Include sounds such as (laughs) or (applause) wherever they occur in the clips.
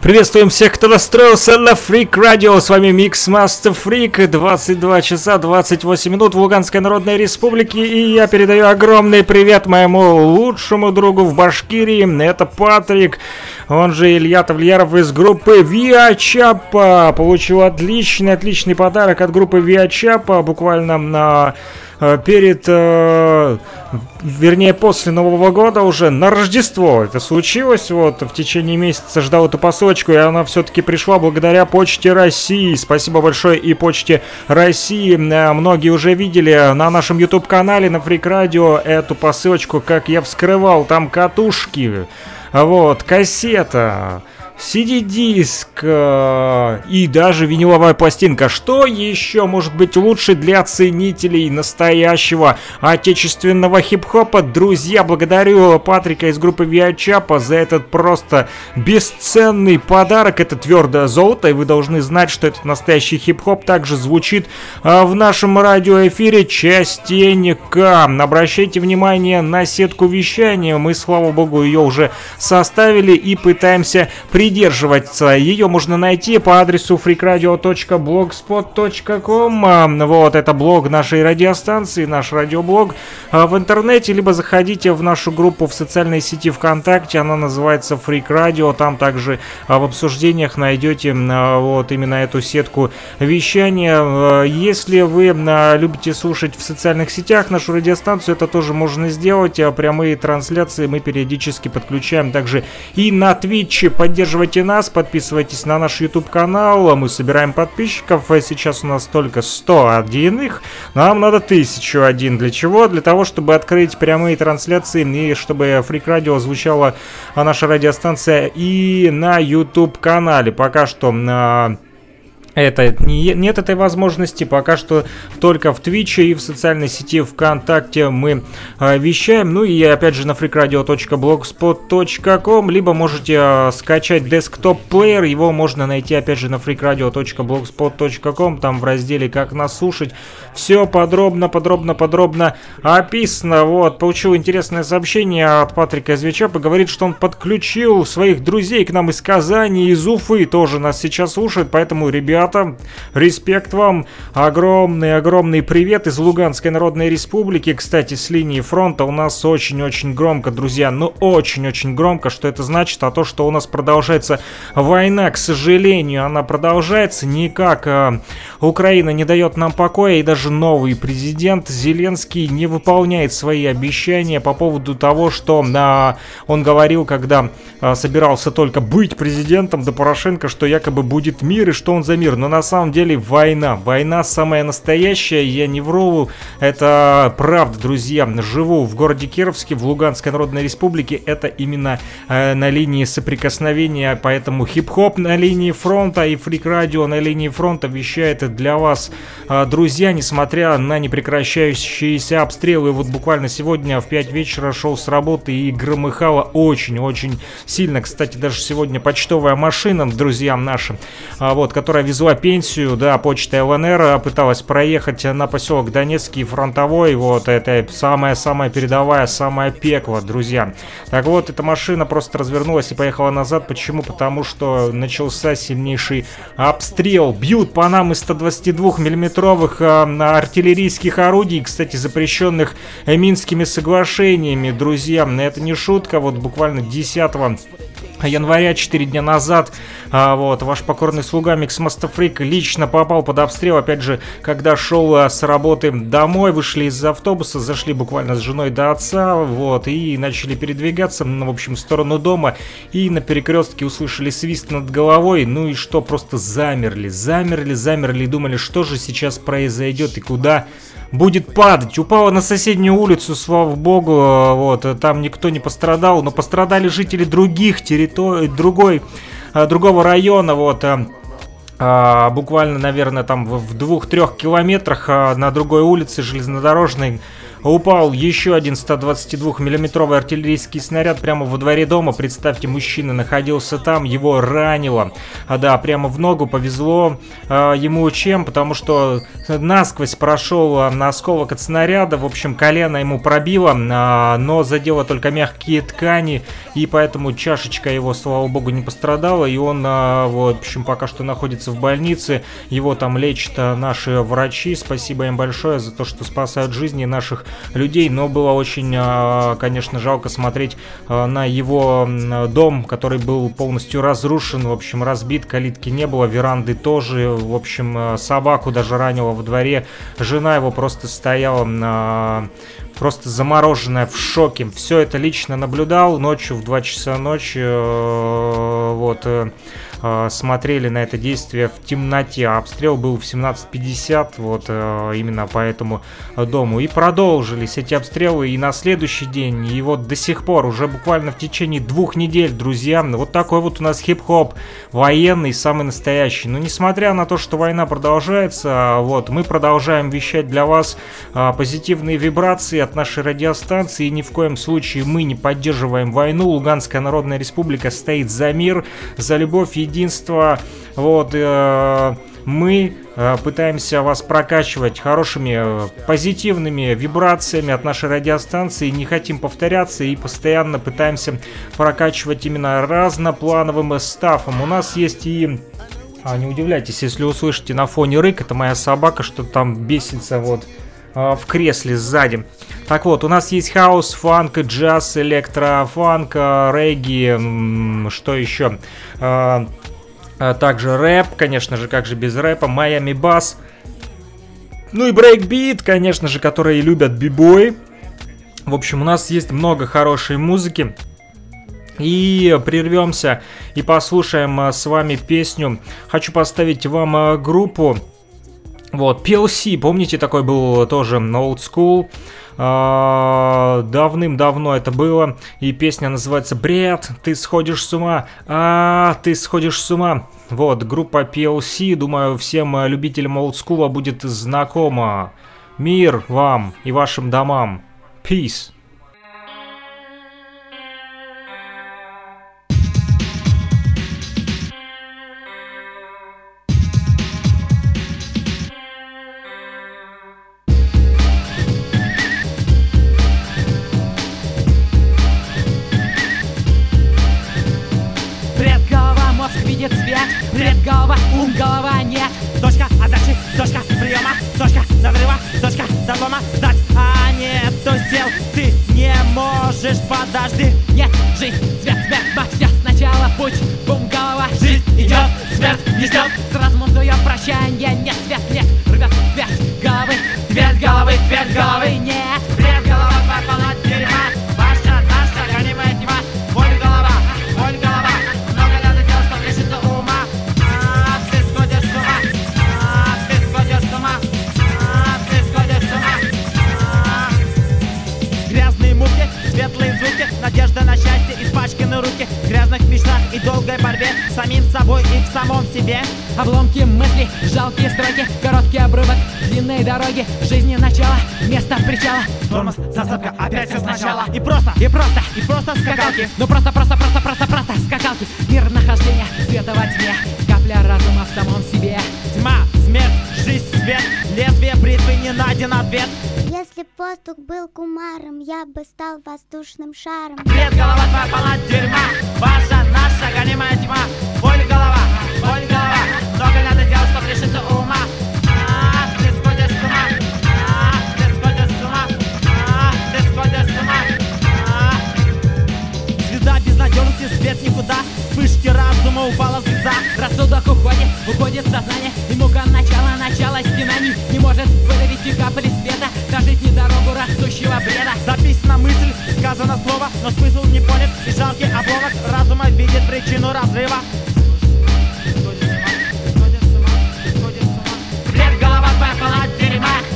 Приветствуем всех, кто настроился на Freak Radio. С вами Mix Master Freak. 22 часа 28 минут в Луганской Народной Республике. И я передаю огромный привет моему лучшему другу в Башкирии. Это Патрик, он же Илья Тавлияров из группы Виачапа. Получил отличный, отличный подарок от группы Виачапа. Буквально на перед, э, вернее, после Нового года уже на Рождество это случилось. Вот в течение месяца ждал эту посылочку, и она все-таки пришла благодаря Почте России. Спасибо большое и Почте России. Э, многие уже видели на нашем YouTube-канале на Freak Radio эту посылочку, как я вскрывал там катушки. Вот, кассета. CD-диск э, и даже виниловая пластинка. Что еще может быть лучше для ценителей настоящего отечественного хип-хопа? Друзья, благодарю Патрика из группы Виачапа за этот просто бесценный подарок. Это твердое золото, и вы должны знать, что этот настоящий хип-хоп также звучит э, в нашем радиоэфире частенько. Обращайте внимание на сетку вещания. Мы, слава богу, ее уже составили и пытаемся при придерживаться. Ее можно найти по адресу freakradio.blogspot.com. Вот, это блог нашей радиостанции, наш радиоблог а, в интернете, либо заходите в нашу группу в социальной сети ВКонтакте, она называется Freak Radio, там также а, в обсуждениях найдете а, вот именно эту сетку вещания. Если вы любите слушать в социальных сетях нашу радиостанцию, это тоже можно сделать. Прямые трансляции мы периодически подключаем также и на Twitch. Поддерживайте Поддерживайте нас, подписывайтесь на наш YouTube канал. Мы собираем подписчиков. Сейчас у нас только 101 их. Нам надо 1001. Для чего? Для того, чтобы открыть прямые трансляции и чтобы Freak Radio звучала наша радиостанция и на YouTube канале. Пока что на это не, нет этой возможности, пока что только в Твиче и в социальной сети ВКонтакте мы э, вещаем. Ну и опять же на freakradio.blogspot.com, либо можете э, скачать десктоп-плеер, его можно найти опять же на freakradio.blogspot.com, там в разделе «Как нас слушать». Все подробно, подробно, подробно описано. Вот, получил интересное сообщение от Патрика Извечапа, говорит, что он подключил своих друзей к нам из Казани, из Уфы, тоже нас сейчас слушают, поэтому, ребят, ребята. Респект вам. Огромный-огромный привет из Луганской Народной Республики. Кстати, с линии фронта у нас очень-очень громко, друзья. Ну, очень-очень громко. Что это значит? А то, что у нас продолжается война, к сожалению, она продолжается. Никак а, Украина не дает нам покоя. И даже новый президент Зеленский не выполняет свои обещания по поводу того, что а, он говорил, когда а, собирался только быть президентом до Порошенко, что якобы будет мир и что он за мир мир, но на самом деле война. Война самая настоящая, я не вру, это правда, друзья. Живу в городе Кировске, в Луганской Народной Республике, это именно э, на линии соприкосновения, поэтому хип-хоп на линии фронта и фрик-радио на линии фронта вещает для вас, э, друзья, несмотря на непрекращающиеся обстрелы. Вот буквально сегодня в 5 вечера шел с работы и громыхало очень-очень сильно. Кстати, даже сегодня почтовая машина, друзьям нашим, а, вот, которая везла везла пенсию, да, почта ЛНР пыталась проехать на поселок Донецкий фронтовой, вот, это самая-самая передовая, самое пекло, друзья. Так вот, эта машина просто развернулась и поехала назад, почему? Потому что начался сильнейший обстрел, бьют по нам из 122 миллиметровых э, артиллерийских орудий, кстати, запрещенных Минскими соглашениями, друзья, это не шутка, вот буквально 10 января, 4 дня назад, а, вот, ваш покорный слуга Микс Мастафрик лично попал под обстрел, опять же, когда шел а, с работы домой, вышли из автобуса, зашли буквально с женой до отца, вот, и начали передвигаться, ну, в общем, в сторону дома, и на перекрестке услышали свист над головой, ну и что, просто замерли, замерли, замерли, и думали, что же сейчас произойдет и куда будет падать. Упала на соседнюю улицу, слава богу, вот, там никто не пострадал, но пострадали жители других территорий, другой, э, другого района, вот, э, а, буквально, наверное, там в двух-трех километрах на другой улице железнодорожной упал еще один 122 миллиметровый артиллерийский снаряд прямо во дворе дома. Представьте, мужчина находился там, его ранило. А да, прямо в ногу повезло э, ему чем, потому что насквозь прошел э, на осколок от снаряда. В общем, колено ему пробило, э, но задело только мягкие ткани, и поэтому чашечка его, слава богу, не пострадала, и он, э, в общем, пока что находится в больнице. Его там лечат наши врачи. Спасибо им большое за то, что спасают жизни наших людей, но было очень, э, конечно, жалко смотреть э, на его дом, который был полностью разрушен, в общем, разбит, калитки не было, веранды тоже, в общем, э, собаку даже ранило во дворе, жена его просто стояла на просто замороженная в шоке. Все это лично наблюдал ночью в 2 часа ночи. Вот э, смотрели на это действие в темноте. Обстрел был в 17.50, вот э, именно по этому дому. И продолжились эти обстрелы и на следующий день, и вот до сих пор, уже буквально в течение двух недель, друзья, вот такой вот у нас хип-хоп военный, самый настоящий. Но несмотря на то, что война продолжается, вот, мы продолжаем вещать для вас э, позитивные вибрации от нашей радиостанции, ни в коем случае мы не поддерживаем войну. Луганская Народная Республика стоит за мир, за любовь, единство. Вот, э, мы э, пытаемся вас прокачивать хорошими, э, позитивными вибрациями от нашей радиостанции, не хотим повторяться и постоянно пытаемся прокачивать именно разноплановым стафом. У нас есть и а, не удивляйтесь, если услышите на фоне рык, это моя собака, что там бесится вот в кресле сзади. Так вот, у нас есть хаос, фанк, джаз, электрофанк, регги, что еще? А также рэп, конечно же, как же без рэпа, Miami bass. Ну и брейкбит, конечно же, которые любят b-boy. В общем, у нас есть много хорошей музыки. И прервемся и послушаем а, с вами песню. Хочу поставить вам а, группу. Вот, PLC, помните, такой был тоже old school. А, давным-давно это было, и песня называется «Бред, ты сходишь с ума, а, ты сходишь с ума». Вот, группа PLC, думаю, всем любителям олдскула будет знакома. Мир вам и вашим домам. Peace. И мука начала, начало стенаний. Не может выдавить и капли света, до жизни дорогу растущего бреда. Записана мысль, сказано слово, но смысл не понят. И жалкий обломок разума видит причину разрыва. Бред, голова твоя полна дерьма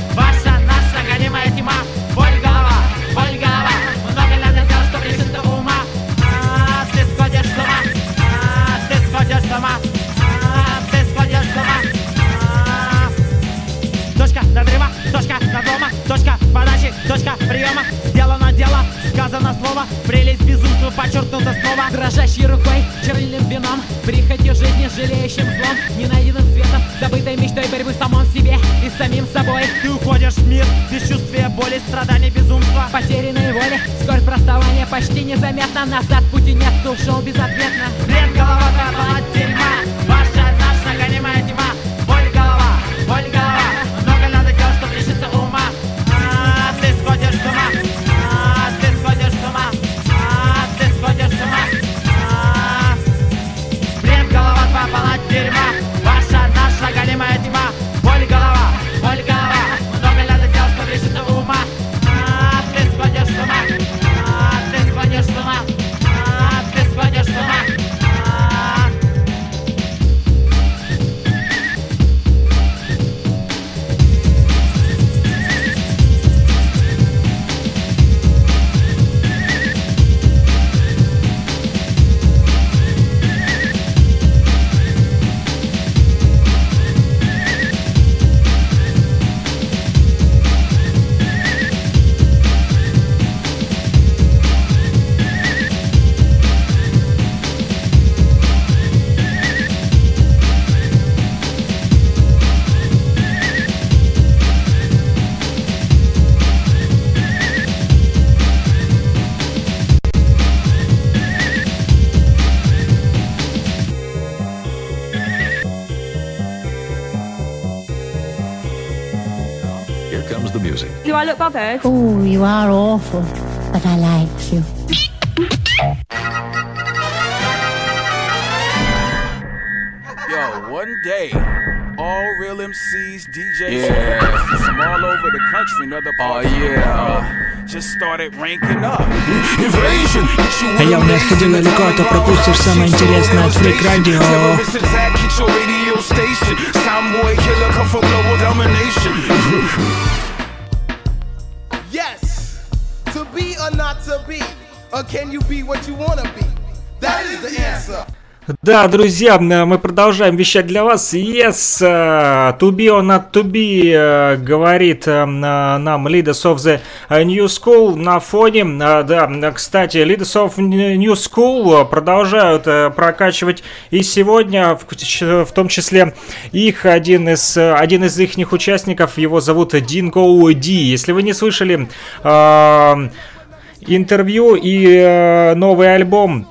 подачи, точка приема, сделано дело, сказано слово, прелесть безумства, подчеркнуто снова. Дрожащей рукой, чернильным вином, прихоти жизни, жалеющим злом, ненайденным светом, забытой мечтой борьбы самом себе и самим собой. Ты уходишь в мир, без бесчувствие, боли, страданий безумства, потерянной воли, скорбь проставания почти незаметно, назад пути нет, ты ушел безответно. Бред голова, голова, music. Do I look bothered? Oh, you are awful, but I like you. Yo, one day, all real MCs, DJs, from all over the country and other parts of the world just started ranking up. Invasion! А я не сходил далеко, а то пропустишь самое интересное от Freak Radio. Terrorist attack, hit your radio station. Soundboy killer come for global domination. (laughs) to be, or can you be what you wanna be? That is the answer. Да, друзья, мы продолжаем вещать для вас. Yes, uh, to be or not to be, э, говорит э, на- нам Leaders of the New School на фоне. Да, кстати, Leaders of New School продолжают э, прокачивать и сегодня, в том числе их один из, э, один из их участников, его зовут Динго Ди. Если вы не слышали интервью и э, новый альбом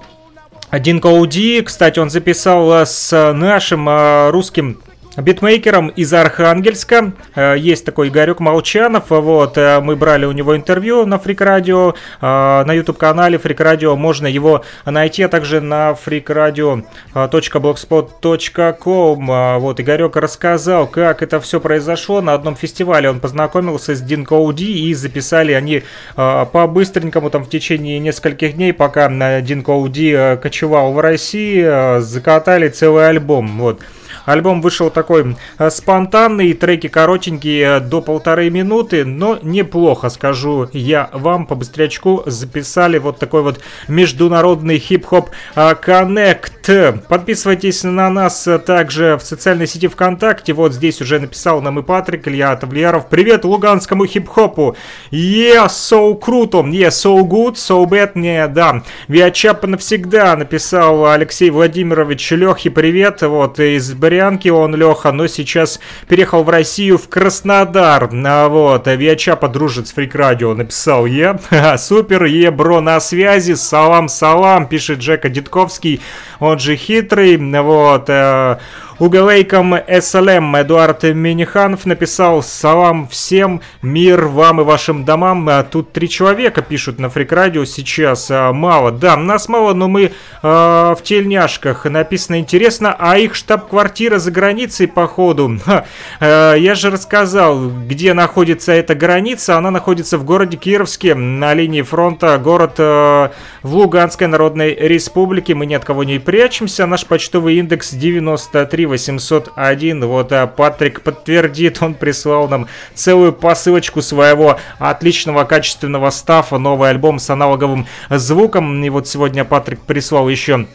один Коуди, кстати, он записал э, с нашим э, русским битмейкером из Архангельска. Э, Есть такой Игорек Молчанов. Вот, э, мы брали у него интервью на Фрик Радио, э, на YouTube канале Фрик Радио. Можно его найти, а также на freakradio.blogspot.com. Вот, Игорек рассказал, как это все произошло. На одном фестивале он познакомился с Дин Коуди и записали они по-быстренькому там в течение нескольких дней, пока Дин Коуди э, кочевал в России, закатали целый альбом. Вот. Альбом вышел такой э, спонтанный, треки коротенькие, э, до полторы минуты, но неплохо, скажу я вам, по быстрячку записали вот такой вот международный хип-хоп э, коннект. Подписывайтесь на нас э, также в социальной сети ВКонтакте, вот здесь уже написал нам и Патрик, Илья Тавлияров. Привет луганскому хип-хопу! Yeah, so круто! Yeah, so good, so bad, не, да. Виачапа навсегда, написал Алексей Владимирович Лехи, привет, вот, из Брянки он, Леха, но сейчас переехал в Россию, в Краснодар, а, вот, Виачапа дружит с Фрик Радио, написал я, супер, е, бро, на связи, салам-салам, пишет Джека Дитковский, он же хитрый, вот, э, Уголейком СЛМ Эдуард Миниханов написал «Салам всем, мир вам и вашим домам». А Тут три человека пишут на Фрик Радио сейчас. а, Мало. Да, нас мало, но мы э, в тельняшках. Написано интересно, а их штаб-квартира за границей, походу. Ха, э, я же рассказал, где находится эта граница. Она находится в городе Кировске, на линии фронта. Город э, в Луганской Народной Республике. Мы ни от кого не прячемся. Наш почтовый индекс 93 801. Вот а, Патрик подтвердит, он прислал нам целую посылочку своего отличного качественного стафа, новый альбом с аналоговым звуком. И вот сегодня Патрик прислал еще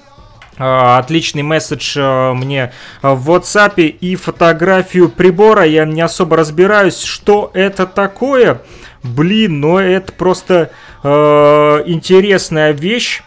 а, Отличный месседж а, мне в WhatsApp и фотографию прибора. Я не особо разбираюсь, что это такое. Блин, но это просто э, интересная вещь.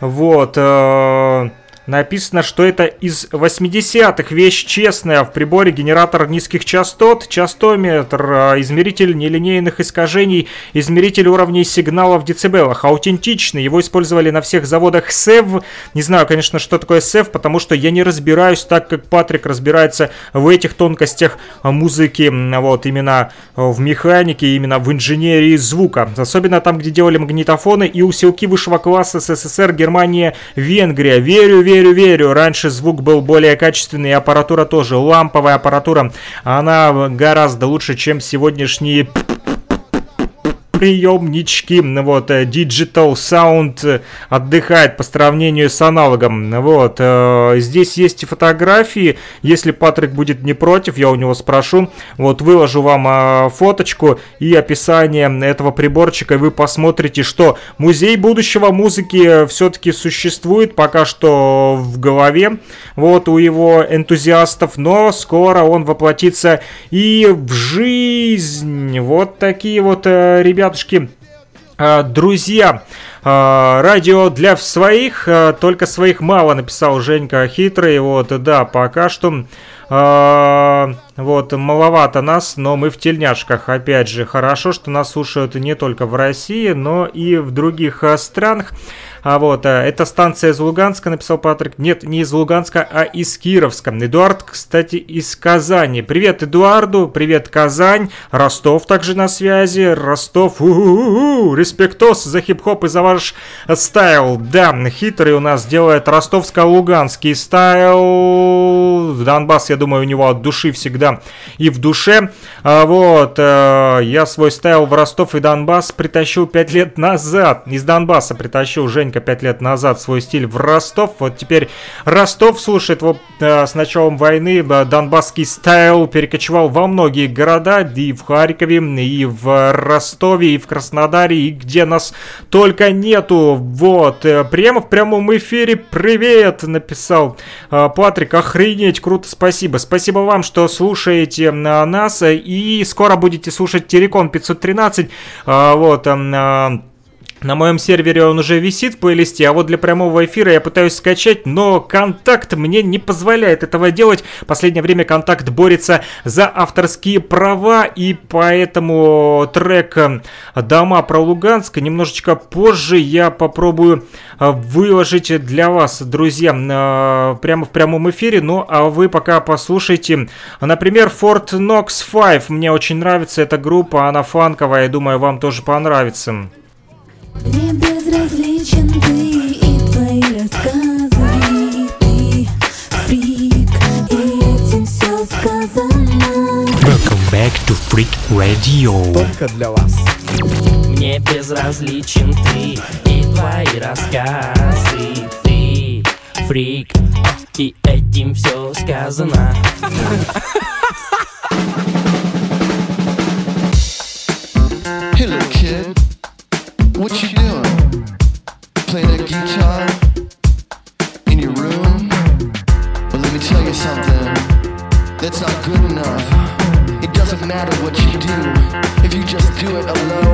Вот. э, Написано, что это из 80-х. Вещь честная. В приборе генератор низких частот, частометр, э, измеритель нелинейных искажений, измеритель уровней сигнала в децибелах. Аутентичный. Его использовали на всех заводах SEV. Не знаю, конечно, что такое SEV, потому что я не разбираюсь так, как Патрик разбирается в этих тонкостях музыки. Вот, именно в механике, именно в инженерии звука. Особенно там, где делали магнитофоны и усилки высшего класса СССР, Германия, Венгрия. Верю, верю, верю. Раньше звук был более качественный, аппаратура тоже. Ламповая аппаратура, она гораздо лучше, чем сегодняшние приемнички, вот, э, Digital Sound э, отдыхает по сравнению с аналогом, вот, э, здесь есть фотографии, если Патрик будет не против, я у него спрошу, вот, выложу вам фоточку и описание этого приборчика, и вы посмотрите, что музей будущего музыки все-таки существует, пока что в голове, вот, у его энтузиастов, но скоро он воплотится и в жизнь, вот такие вот ребята ребятушки, а, друзья, а, радио для своих, а, только своих мало, написал Женька Хитрый, вот, да, пока что, вот, маловато нас, но мы в тельняшках, опять же, хорошо, что нас слушают не только в России, но и в других странах, а вот, э, это станция из Луганска, написал Патрик. Нет, не из Луганска, а из Кировска. Эдуард, кстати, из Казани. Привет Эдуарду, привет Казань. Ростов также на связи. Ростов, у-у-у, респектос за хип-хоп и за ваш style. Да, хитрый у нас делает ростовско-луганский style. Донбасс, я думаю, у него от души всегда и в душе. А вот, э, я свой style в Ростов и Донбасс притащил 5 лет назад. Из Донбасса притащил Женька пять лет назад свой стиль в Ростов. Вот теперь Ростов слушает его э, с началом войны. Э, донбасский style перекочевал во многие города. И в Харькове, и в Ростове, и в Краснодаре, и где нас только нету. Вот. Прямо в прямом эфире привет, написал Патрик. Охренеть, круто, спасибо. Спасибо вам, что слушаете э, нас. И скоро будете слушать Терекон 513. Э, вот. На моем сервере он уже висит в плейлисте, а вот для прямого эфира я пытаюсь скачать, но контакт мне не позволяет этого делать. Последнее время контакт борется за авторские права, и поэтому трек э, «Дома про Луганск» немножечко позже я попробую э, выложить для вас, друзья, э, прямо в прямом эфире. Ну, а вы пока послушайте, например, Fort Knox 5. Мне очень нравится эта группа, она фанковая, я думаю, вам тоже понравится. Мне безразличен ты и твои рассказы Ты фрик, и этим все сказано. Welcome back to Freak Radio. Только для вас. Мне безразличен ты и твои рассказы Ты фрик, и этим все сказано. Little kid, what you doing? Playing a guitar in your room? Well, let me tell you something. That's not good enough. It doesn't matter what you do if you just do it alone.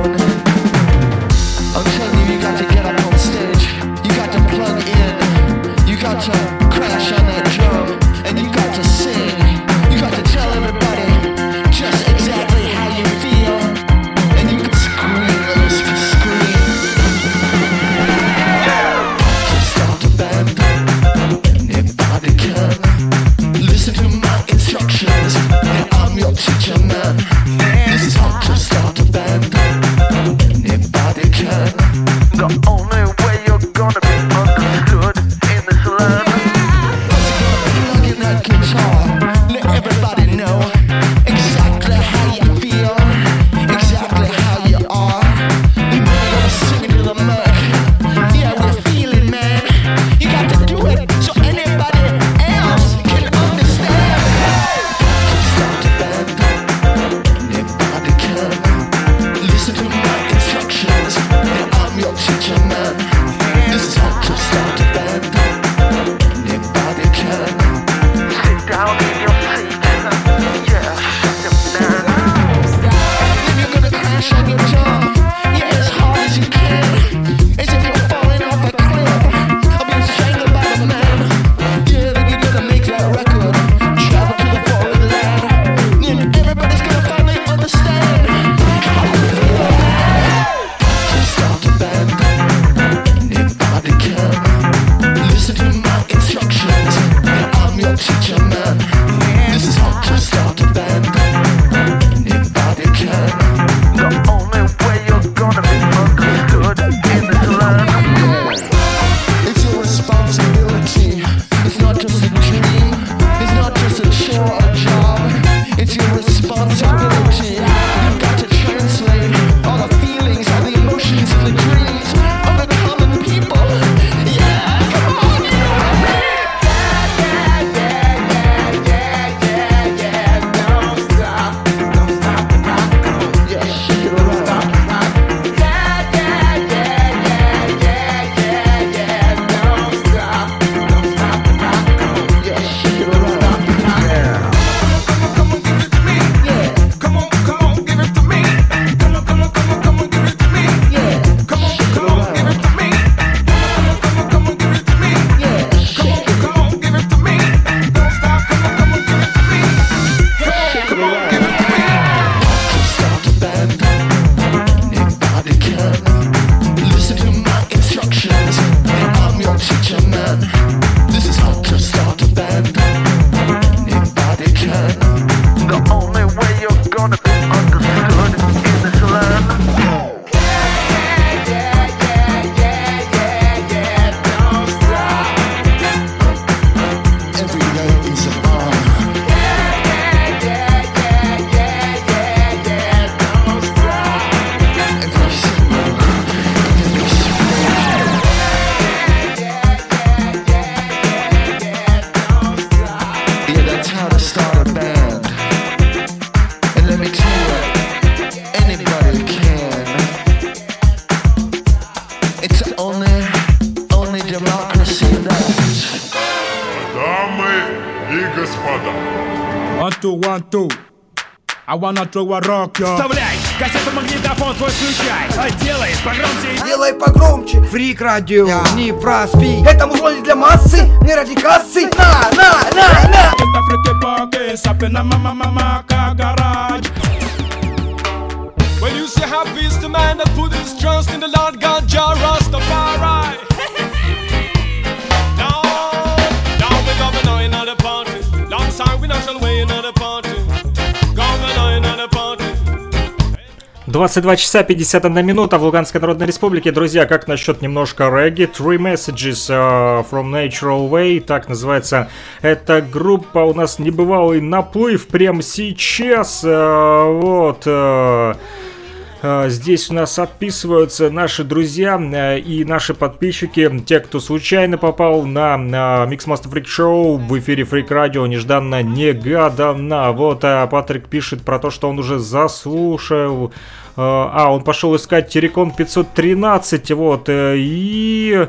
One, two, one, two. I wanna throw a rock, yo. Вставляй кассету магнитофон свой включай А делай погромче Делай погромче Фрик радио, не проспи Это музло не для массы, не ради кассы На, на, на, на Это фрики поки, сапи на мама мама гараж. When you say happy is the man that put his trust in the Lord God Jah Rastafari. Now, now we governor in the party. Long time we national way in the 22 часа 51 минута в Луганской Народной Республике. Друзья, как насчет немножко регги? Three Messages uh, from Natural Way, так называется эта группа. У нас небывалый наплыв прямо сейчас. Uh, вот... Uh, Здесь у нас отписываются наши друзья uh, и наши подписчики, те, кто случайно попал на, на Mix Master Freak Show в эфире Freak Radio, нежданно, негаданно. Вот uh, Патрик пишет про то, что он уже заслушал. А, он пошел искать Терекон 513, вот, э, и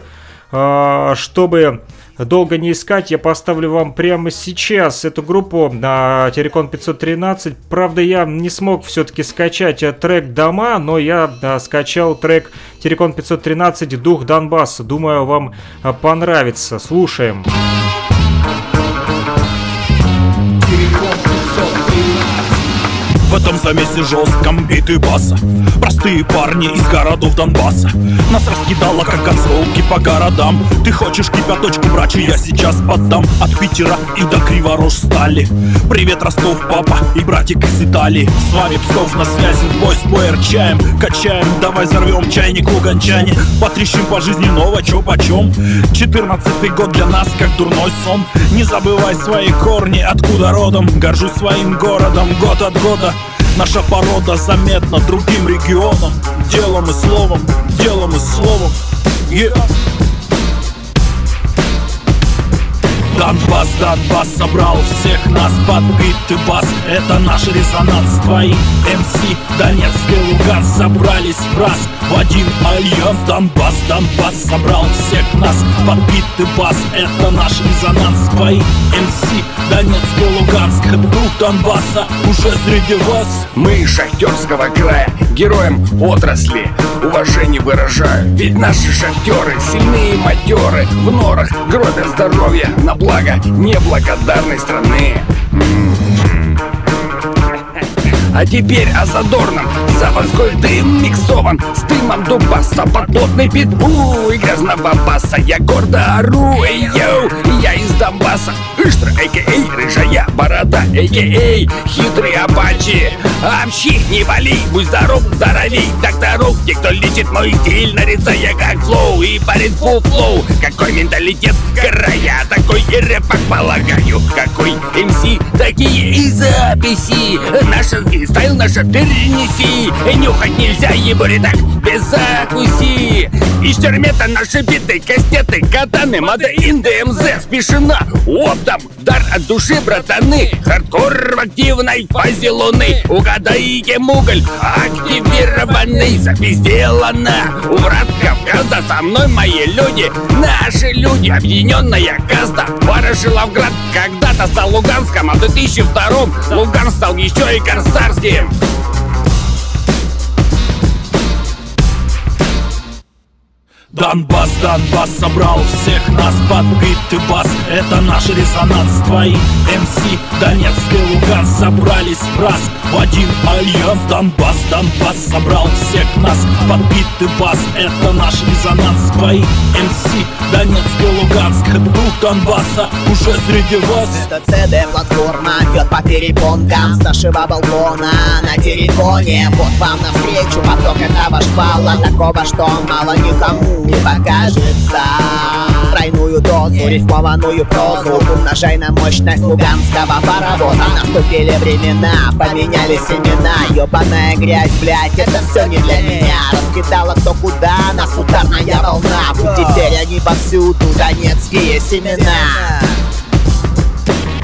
чтобы долго не искать, я поставлю вам прямо сейчас эту группу на Терекон 513. Правда, я не смог все-таки скачать э, трек Дома, но я да, скачал трек Терекон 513 Дух Донбасса. Думаю, вам э, понравится. Слушаем. В этом замесе жестком биты баса Простые парни из городов Донбасса. Нас раскидало как осколки по городам. Ты хочешь кипяточку, брачи, я сейчас поддам От Питера и до Криворож стали Привет, Ростов, папа и братик из Италии. С вами Псков на связи, бой с поэрчаем Качаем, давай взорвем чайник в угончане. Потрещим по жизни ново, чё почем Четырнадцатый год для нас как дурной сон. Не забывай свои корни, откуда родом. Горжусь своим городом год от года Наша порода заметна другим регионам Делом и словом, делом и словом yeah. Донбасс, Донбасс собрал всех нас под бит бас. Это наш резонанс, твои МС Донецк и Луганск собрались в раз. В один альянс Донбасс, Донбасс собрал всех нас под бит бас. Это наш резонанс, твои МС Донецк и Луганск. Дух Донбасса уже среди вас. Мы шахтерского края, героям отрасли Уважение выражаю, ведь наши шахтеры Сильные матеры, в норах гробят здоровье На благо неблагодарной страны. А теперь о задорном Заводской дым миксован С дымом дубаса под плотный питбу И грязного баса. Я гордо ору, эй, йоу! Я из Донбасса. Иштра, а.к.а. рыжая борода А.к.а. хитрый апачи. Общи, не вали, будь здоров, здоровей Докторов, те, кто лечит мой стиль Нарицая как флоу. И парень фул флоу Какой менталитет края. Такой и рэпак полагаю Какой МС, такие и записи. Наша стайл наша перенеси Нюхать нельзя его так без закуси. Из термета наши биты, кастеты, катаны Мада МЗ. Спешена оптом Дар от души, братаны. Хардкор в активной фазе луны. Угадайте муголь, активированный Запись сделана у врат Кавказа Со мной мои люди, наши люди. Объединенная каста Ворошиловград когда-то стал Луганском А в 2002 Луганск стал еще и Корсарским Донбасс, Донбасс собрал всех нас под бит бас. Это наш резонанс, твои МС Донецк и Луганск собрались в раз. В один альянс Донбасс, Донбасс собрал всех нас под бит бас. Это наш резонанс, твои МС Донецк и Луганск. Дух Донбасса уже среди вас. Это ЦД-платформа бьет по перепонкам С балкона. На телефоне Вот вам навстречу поток этого шпала Такого, что мало никому не покажется Тройную дозу, рифмованную прозу. Умножай на мощность луганского паровоза. Наступили времена, поменялись имена Ёбаная грязь, блядь, это все не для меня. Раскидала кто куда, нас ударная волна. Теперь они повсюду, донецкие семена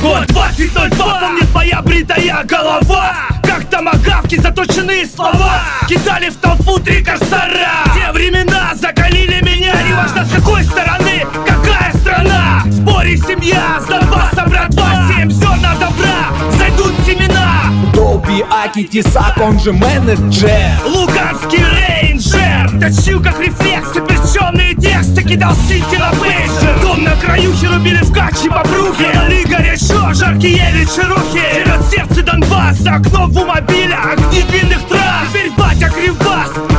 Год 2002, помнит моя бритая голова. Как томагавки заточенные слова. Кидали в толпу три корсара. Те времена закалили меня. Неважно с какой стороны, какая страна. В споре семья, с Донбасса, братва Семь Исааки Тесак, он же менеджер. Луганский рейнджер. Точил как рефлекс, запрещенные тексты Кидал синьки на пейджер. Дом на краюхе рубили в каче бобрухи Али горячо, жаркие вечерухи Живет сердце Донбасса, окно в мобиля Огни длинных трасс, теперь батя кривбас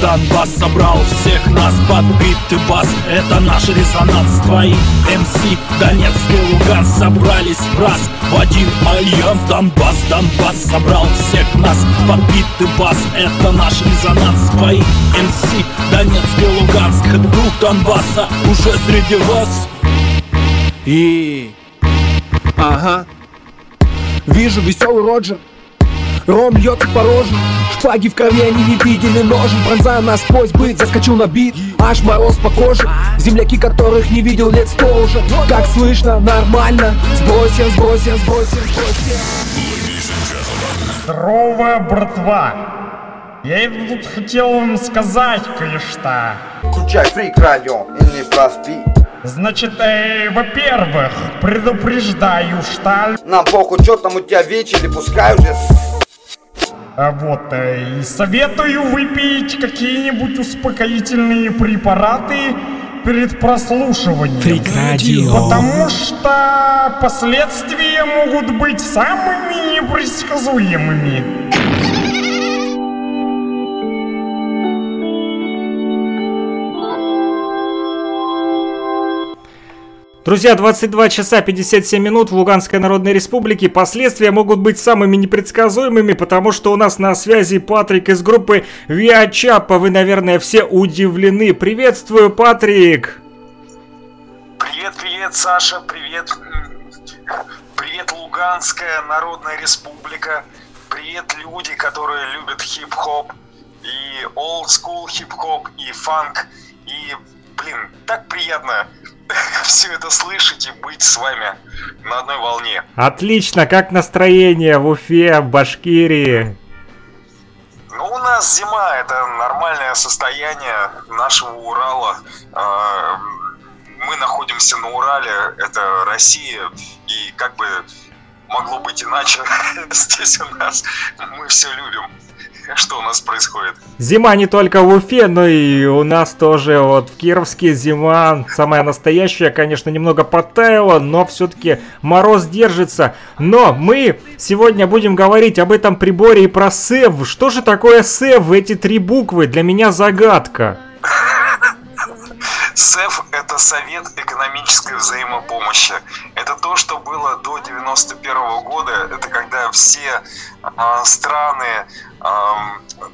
Донбасс, собрал всех нас под битый бас. Это наш резонанс, твои МС Донецк и Луганск собрались в раз. В один альянс Донбасс, Донбасс собрал всех нас под битый бас. Это наш резонанс, твои МС Донецк и Луганск Дух Донбасса уже среди вас. И... Ага. Вижу веселый Роджер Ром льется по роже Шпаги в крови, они не видели ножен Пронзая насквозь быт, заскочу на бит Аж мороз по коже Земляки, которых не видел лет сто уже Как слышно, нормально Сбросим, сбросим, сбросим, сбросим Здорово, братва! Я тут хотел вам сказать кое-что. Включай фрик радио и не проспи. Значит, э, во-первых, предупреждаю, что... Нам похуй, что там у тебя вечер, пускай уже вот, э, и советую выпить какие-нибудь успокоительные препараты перед прослушиванием. Фрик радио. Потому что последствия могут быть самыми непредсказуемыми. Друзья, 22 часа 57 минут в Луганской Народной Республике. Последствия могут быть самыми непредсказуемыми, потому что у нас на связи Патрик из группы Виачапа. Вы, наверное, все удивлены. Приветствую, Патрик! Привет, привет, Саша, привет. Привет, Луганская Народная Республика. Привет, люди, которые любят хип-хоп. И олдскул хип-хоп, и фанк. И, блин, так приятно все это слышать и быть с вами на одной волне. Отлично, как настроение в Уфе, в Башкирии? Ну, у нас зима, это нормальное состояние нашего Урала. А, мы находимся на Урале, это Россия, и как бы могло быть иначе (laughs) здесь у нас. Мы все любим (laughs) что у нас происходит. Зима не только в Уфе, но и у нас тоже вот в Кировске зима самая настоящая, конечно, немного подтаяла, но все-таки мороз держится. Но мы сегодня будем говорить об этом приборе и про СЭВ. Что же такое СЭВ, эти три буквы? Для меня загадка. СЭФ – это Совет экономической взаимопомощи. Это то, что было до 91 года. Это когда все э, страны э,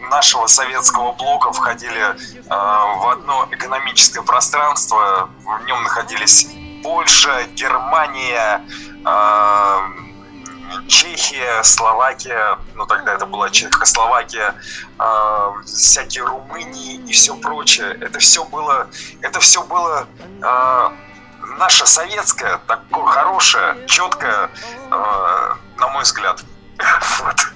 нашего советского блока входили э, в одно экономическое пространство. В нем находились Польша, Германия, э, Чехия, Словакия, ну тогда это была Чехословакия, э, всякие Румынии и все прочее. Это все было, это все было э, наше советское, такое хорошее, четкое, э, на мой взгляд. (laughs) вот.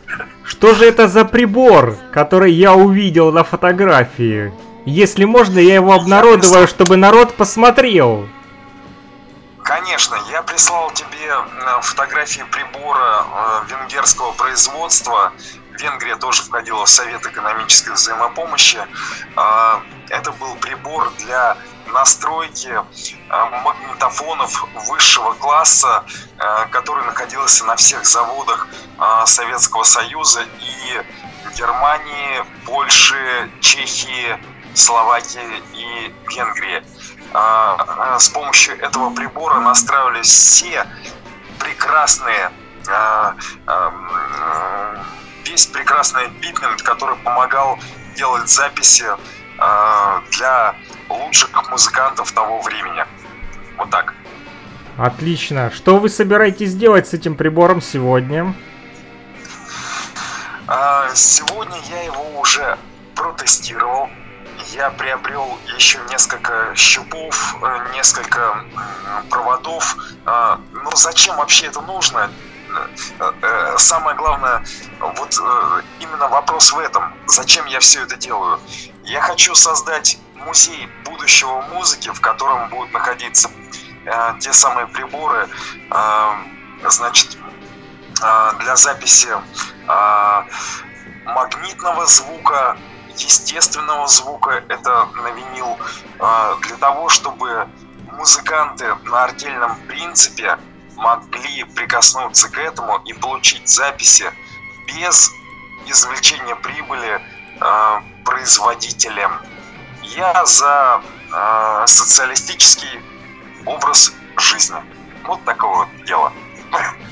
Что же это за прибор, который я увидел на фотографии? Если можно, я его обнародоваю, чтобы народ посмотрел. Конечно, я прислал тебе э, фотографии прибора э, венгерского производства. Венгрия тоже входила в Совет экономической взаимопомощи. Э, это был прибор для настройки магнитофонов высшего класса, который находился на всех заводах Советского Союза и Германии, Польши, Чехии, Словакии и Венгрии. А, а, с помощью этого прибора настраивались все прекрасные а, весь прекрасный битмент, который помогал делать записи для лучших музыкантов того времени. Вот так. Отлично. Что вы собираетесь делать с этим прибором сегодня? Сегодня я его уже протестировал я приобрел еще несколько щупов, э, несколько проводов. А, но зачем вообще это нужно? э, э, самое главное, вот именно вопрос в этом. Зачем я все это делаю? Я хочу создать музей будущего музыки, в котором будут находиться те самые приборы, э, значит, э, для записи магнитного звука, естественного звука, это на винил, э, для того, чтобы музыканты на артельном принципе могли прикоснуться к этому и получить записи без извлечения прибыли э, производителям. Я за э, социалистический образ жизни. Вот такое вот дело.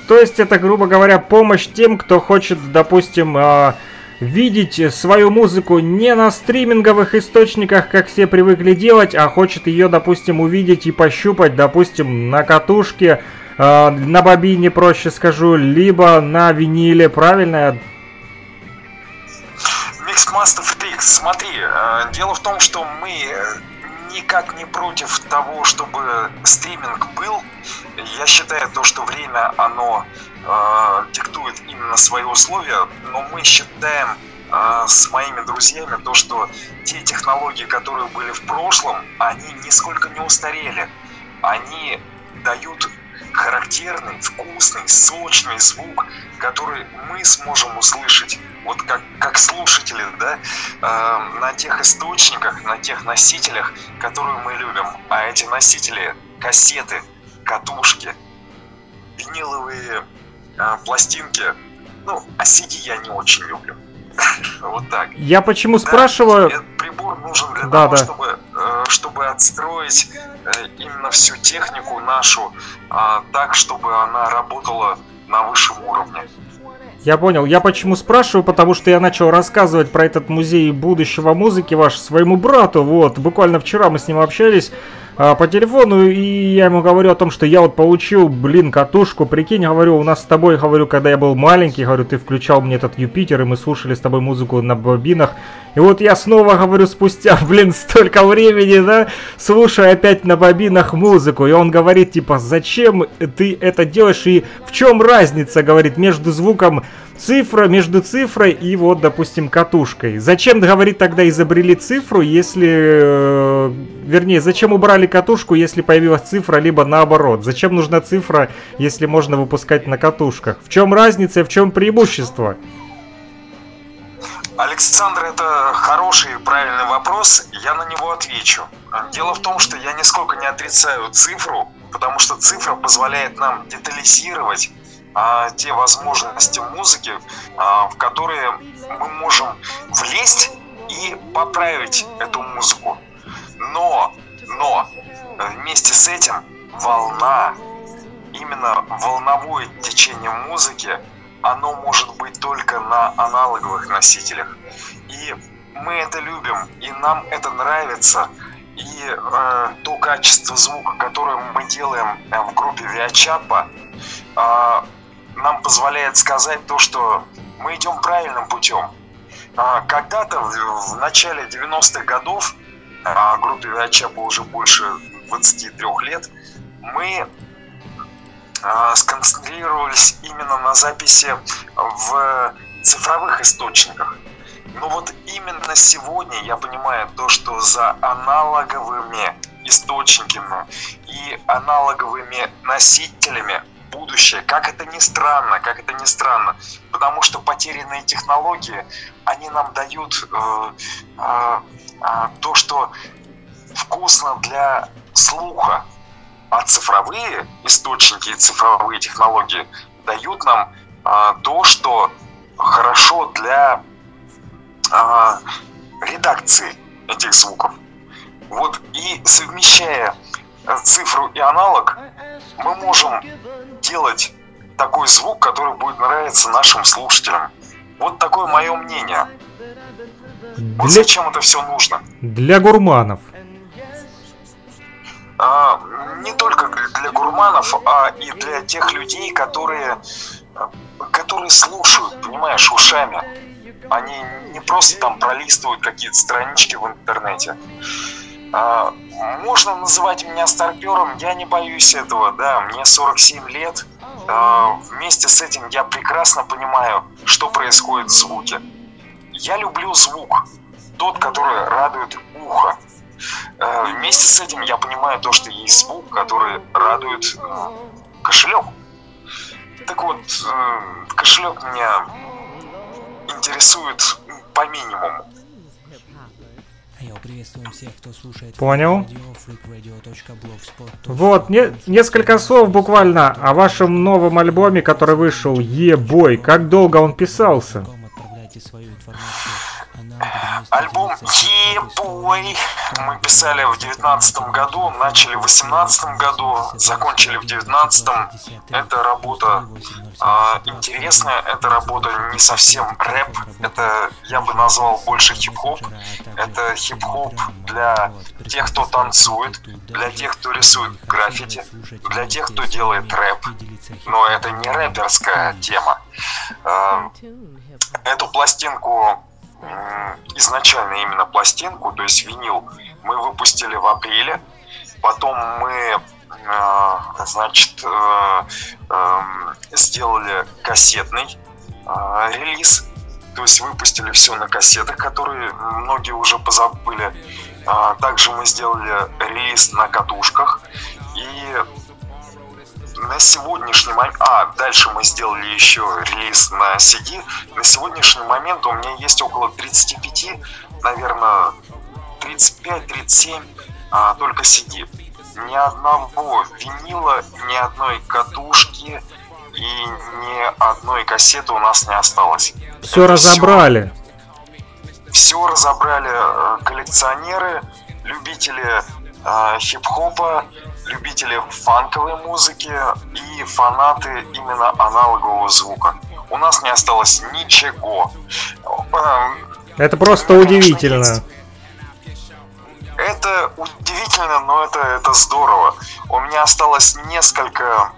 То есть это, грубо говоря, помощь тем, кто хочет, допустим, видеть свою музыку не на стриминговых источниках, как все привыкли делать, а хочет ее, допустим, увидеть и пощупать, допустим, на катушке, э, на бобине, проще скажу, либо на виниле, правильно? Mixmaster Freak, смотри, э, дело в том, что мы э, никак не против того, чтобы стриминг был. Я считаю то, что время, оно э, диктует именно свои условия, но мы считаем э, с моими друзьями то, что те технологии, которые были в прошлом, они нисколько не устарели. Они дают характерный, вкусный, сочный звук, который мы сможем услышать, вот как, как слушатели, да, э, на тех источниках, на тех носителях, которые мы любим. А эти носители, кассеты, катушки, виниловые пластинки, ну, а CD я не очень люблю. (laughs) Вот так. Я почему спрашиваю... Этот прибор нужен для Да, того, да. чтобы, э, чтобы отстроить э, именно всю технику нашу а, так, чтобы она работала на высшем уровне. Я понял. Я почему спрашиваю, потому что я начал рассказывать про этот музей будущего музыки ваш своему брату. Вот, буквально вчера мы с ним общались а, по телефону, и я ему говорю о том, что я вот получил, блин, катушку. Прикинь, говорю, у нас с тобой, говорю, когда я был маленький, говорю, ты включал мне этот Юпитер, и мы слушали с тобой музыку на бобинах. И вот я снова, говорю, спустя, (laughs) блин, столько времени, да, слушаю опять на бобинах музыку. И он говорит, типа, зачем ты это делаешь и в чем разница, говорит, между звуком цифра, между цифрой и вот, допустим, катушкой. Зачем, говорит, тогда изобрели цифру, если... Вернее, зачем убрали катушку, если появилась цифра, либо наоборот? Зачем нужна цифра, если можно выпускать на катушках? В чем разница и в чем преимущество? Александр, это хороший и правильный вопрос, я на него отвечу. Дело в том, что я нисколько не отрицаю цифру, потому что цифра позволяет нам детализировать а, те возможности музыки, а, в которые мы можем влезть и поправить эту музыку. Но, но вместе с этим волна, именно волновое течение музыки, оно может быть только на аналоговых носителях. И мы это любим, и нам это нравится. И э, то качество звука, которое мы делаем э, в группе Виачапа, э, нам позволяет сказать то, что мы идем правильным путем. А, Когда-то в, в начале 90-х годов, а группе Виачапа уже больше 23 лет, мы а, сконцентрировались именно на записи в цифровых источниках. Но вот именно сегодня я понимаю то, что за аналоговыми источниками и аналоговыми носителями будущее. Как это ни странно, как это ни странно. Потому что потерянные технологии, они нам дают э, э, э, то, что вкусно для слуха. А цифровые источники и цифровые технологии дают нам а, то, что хорошо для а, редакции этих звуков. Вот и совмещая цифру и аналог, мы можем делать такой звук, который будет нравиться нашим слушателям. Вот такое мое мнение. Вот Для, зачем это все нужно? для гурманов. А, не только для- гурманов, а и для тех людей, которые, а, которые слушают, понимаешь, ушами. Они не просто там пролистывают какие-то странички в интернете. А, можно называть меня старпером, я не боюсь этого, да, мне 47 лет. А, вместе с этим я прекрасно понимаю, что происходит в звуке. Я люблю звук, тот, который радует ухо. А, вместе с этим я понимаю то, что есть звук, который радует э, кошелек. Так вот, э, кошелек меня интересует по минимуму. Понял. Вот, не, несколько слов буквально о вашем новом альбоме, который вышел, Е-бой. Как долго он писался? Альбом Е-бой мы писали в девятнадцатом году, начали в восемнадцатом году, закончили в девятнадцатом. Это работа а, интересная, это работа не совсем рэп, это я бы назвал больше хип-хоп. Это хип-хоп для тех, кто танцует, для тех, кто рисует граффити, для тех, кто делает рэп. Но это не рэперская тема. А, Эту пластинку изначально именно пластинку, то есть винил, мы выпустили в апреле. Потом мы, э, значит, э, эм, сделали кассетный э, релиз. То есть выпустили все на кассетах, которые многие уже позабыли. А, Также мы сделали релиз на катушках. И на сегодняшний момент... А, дальше мы сделали еще релиз на CD. На сегодняшний момент у меня есть около 35, наверное, 35-37 а, только CD. Ни одного винила, ни одной катушки и ни одной кассеты у нас не осталось. Все разобрали. Все разобрали э, коллекционеры, любители хип-хопа, любители фанковой музыки и фанаты именно аналогового звука. У нас не осталось ничего. Э, Это просто удивительно. Это удивительно, но это, это здорово. У меня осталось несколько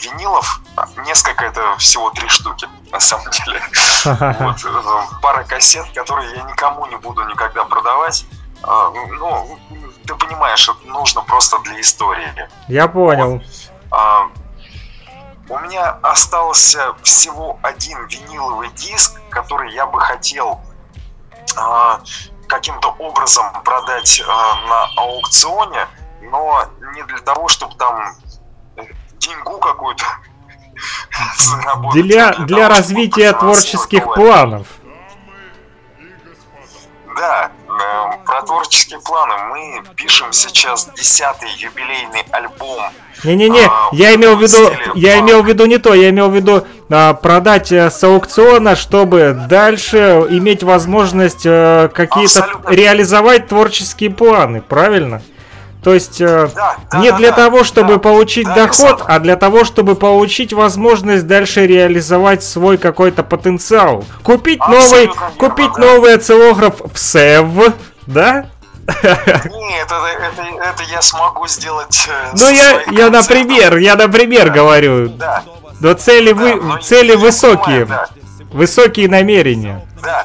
винилов. Несколько это всего три штуки, на самом деле. (laughs) Вот, э, пара кассет, которые я никому не буду никогда продавать. А, Ну, ты понимаешь, это нужно просто для истории. Я понял. А, у меня остался всего один виниловый диск, который я бы хотел а, каким-то образом продать а, на аукционе, но не для того, чтобы там э, деньгу какую-то (laughs) заработать. Для, для развития творческих планов. Да, про творческие планы. Мы пишем сейчас десятый юбилейный альбом. Не-не-не, А, я имел в виду, я имел в виду не то, я имел в виду а, продать э, с аукциона, чтобы дальше иметь возможность э, какие-то реализовать творческие планы, правильно? То есть э, не для того, чтобы получить доход, а для того, чтобы получить возможность дальше реализовать свой какой-то потенциал. Купить новый, купить новый оцилограф в СЭВ, да? (laughs) Нет, это, это, это я смогу сделать. э, Ну я, я например, я например говорю. Да. Но цели вы, цели высокие, высокие намерения. Да.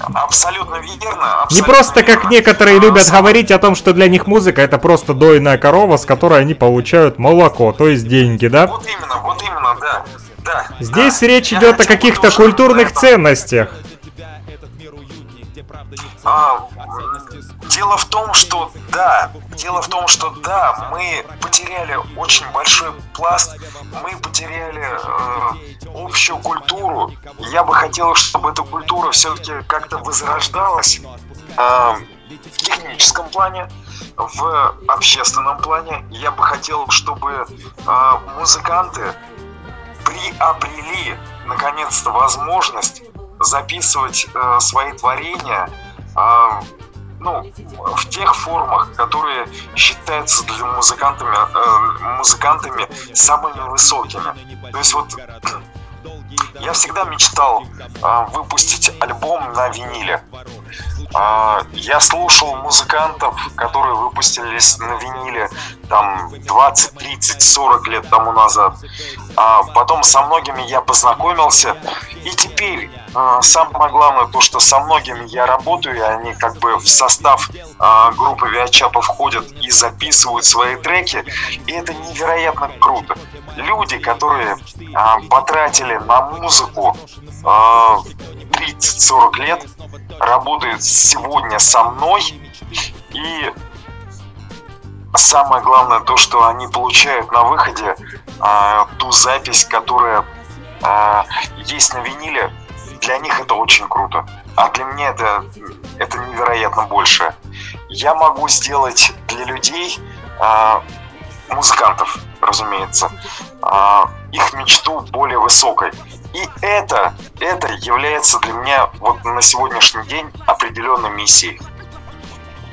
Абсолютно верно. Не абсолютно просто как верно. некоторые любят говорить о том, что для них музыка это просто дойная корова, с которой они получают молоко, то есть деньги, да? Вот именно, вот именно, да. Да. Здесь речь идет о каких-то культурных ценностях. А, дело в том, что да, дело в том, что да, мы потеряли очень большой пласт, мы потеряли э, общую культуру. Я бы хотел, чтобы эта культура все-таки как-то возрождалась э, в техническом плане, в общественном плане. Я бы хотел, чтобы э, музыканты приобрели наконец-то возможность записывать э, свои творения э, ну, в тех формах, которые считаются для музыкантами, э, музыкантами самыми высокими. То есть вот я всегда мечтал э, выпустить альбом на виниле. А, Я слушал музыкантов, которые выпустились на виниле там 20, 30, 40 лет тому назад. А потом со многими я познакомился. И теперь а, самое главное то, что со многими я работаю, и они как бы в состав а, группы Виачапа входят и записывают свои треки. И это невероятно круто. Люди, которые а, потратили на музыку а, 30-40 лет, работают сегодня со мной. И самое главное то, что они получают на выходе а, ту запись, которая а, есть на виниле. Для них это очень круто. А для меня это, это невероятно больше. Я могу сделать для людей, а, музыкантов, разумеется, а, их мечту более высокой. И это, это является для меня вот на сегодняшний день определенной миссией.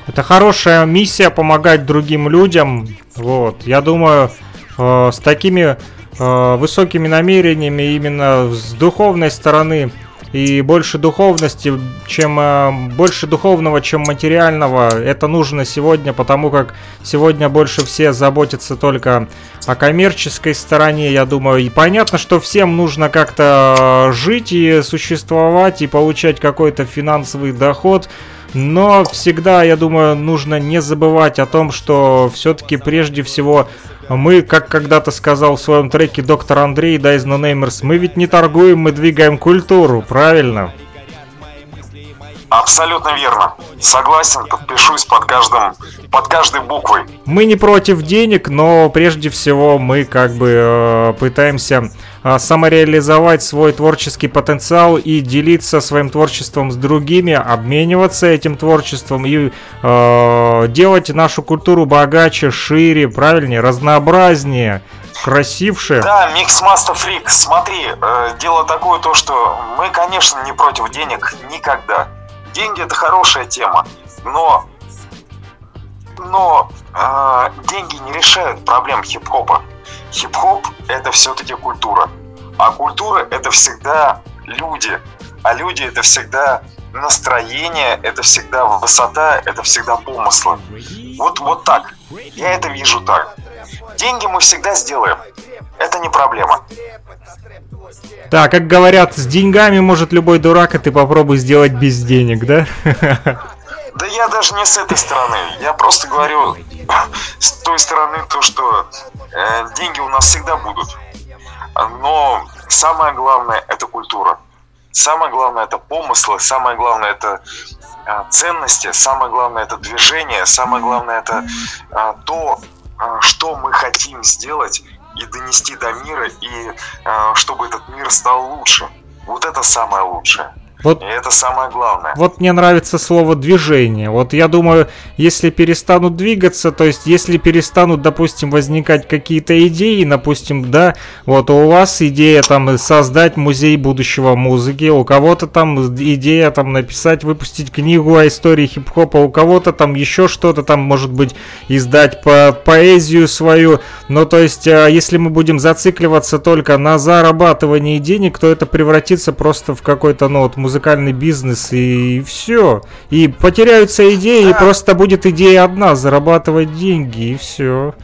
Это хорошая миссия помогать другим людям. Вот, я думаю, э, с такими э, высокими намерениями именно с духовной стороны и больше духовности, чем э, больше духовного, чем материального, это нужно сегодня, потому как сегодня больше все заботятся только о коммерческой стороне, я думаю. И понятно, что всем нужно как-то жить и существовать и получать какой-то финансовый доход. Но всегда, я думаю, нужно не забывать о том, что все-таки прежде всего мы, как когда-то сказал в своем треке доктор Андрей No Namers, мы ведь не торгуем, мы двигаем культуру, правильно? Абсолютно верно. Согласен, подпишусь под каждым, под каждой буквой. Мы не против денег, но прежде всего мы как бы э, пытаемся самореализовать свой творческий потенциал и делиться своим творчеством с другими, обмениваться этим творчеством и э, делать нашу культуру богаче, шире, правильнее, разнообразнее, красивше. Да, Микс Master Freak, смотри, э, дело такое то, что мы, конечно, не против денег никогда. Деньги это хорошая тема, но но э, деньги не решают проблем хип-хопа. Хип-хоп это все-таки культура, а культура это всегда люди, а люди это всегда настроение, это всегда высота, это всегда помыслы. Вот вот так. Я это вижу так. Деньги мы всегда сделаем. Это не проблема. Да, как говорят, с деньгами может любой дурак, и ты попробуй сделать без денег, да? (laughs) Да я даже не с этой стороны. Я просто говорю с той стороны то, что э, деньги у нас всегда будут. Но самое главное это культура. Самое главное это помыслы, самое главное это э, ценности, самое главное это движение, самое главное это э, то, э, что мы хотим сделать и донести до мира, и э, чтобы этот мир стал лучше. Вот это самое лучшее. Вот, и это самое главное. Вот мне нравится слово движение. Вот я думаю, если перестанут двигаться, то есть если перестанут, допустим, возникать какие-то идеи, допустим, да, вот у вас идея там создать музей будущего музыки, у кого-то там идея там написать, выпустить книгу о истории хип-хопа, у кого-то там еще что-то там, может быть, издать по поэзию свою. Но то есть, а, если мы будем зацикливаться только на зарабатывании денег, то это превратится просто в какой-то, ну, вот музыкальный бизнес и все. И потеряются идеи, и просто будет идея одна, зарабатывать деньги и все.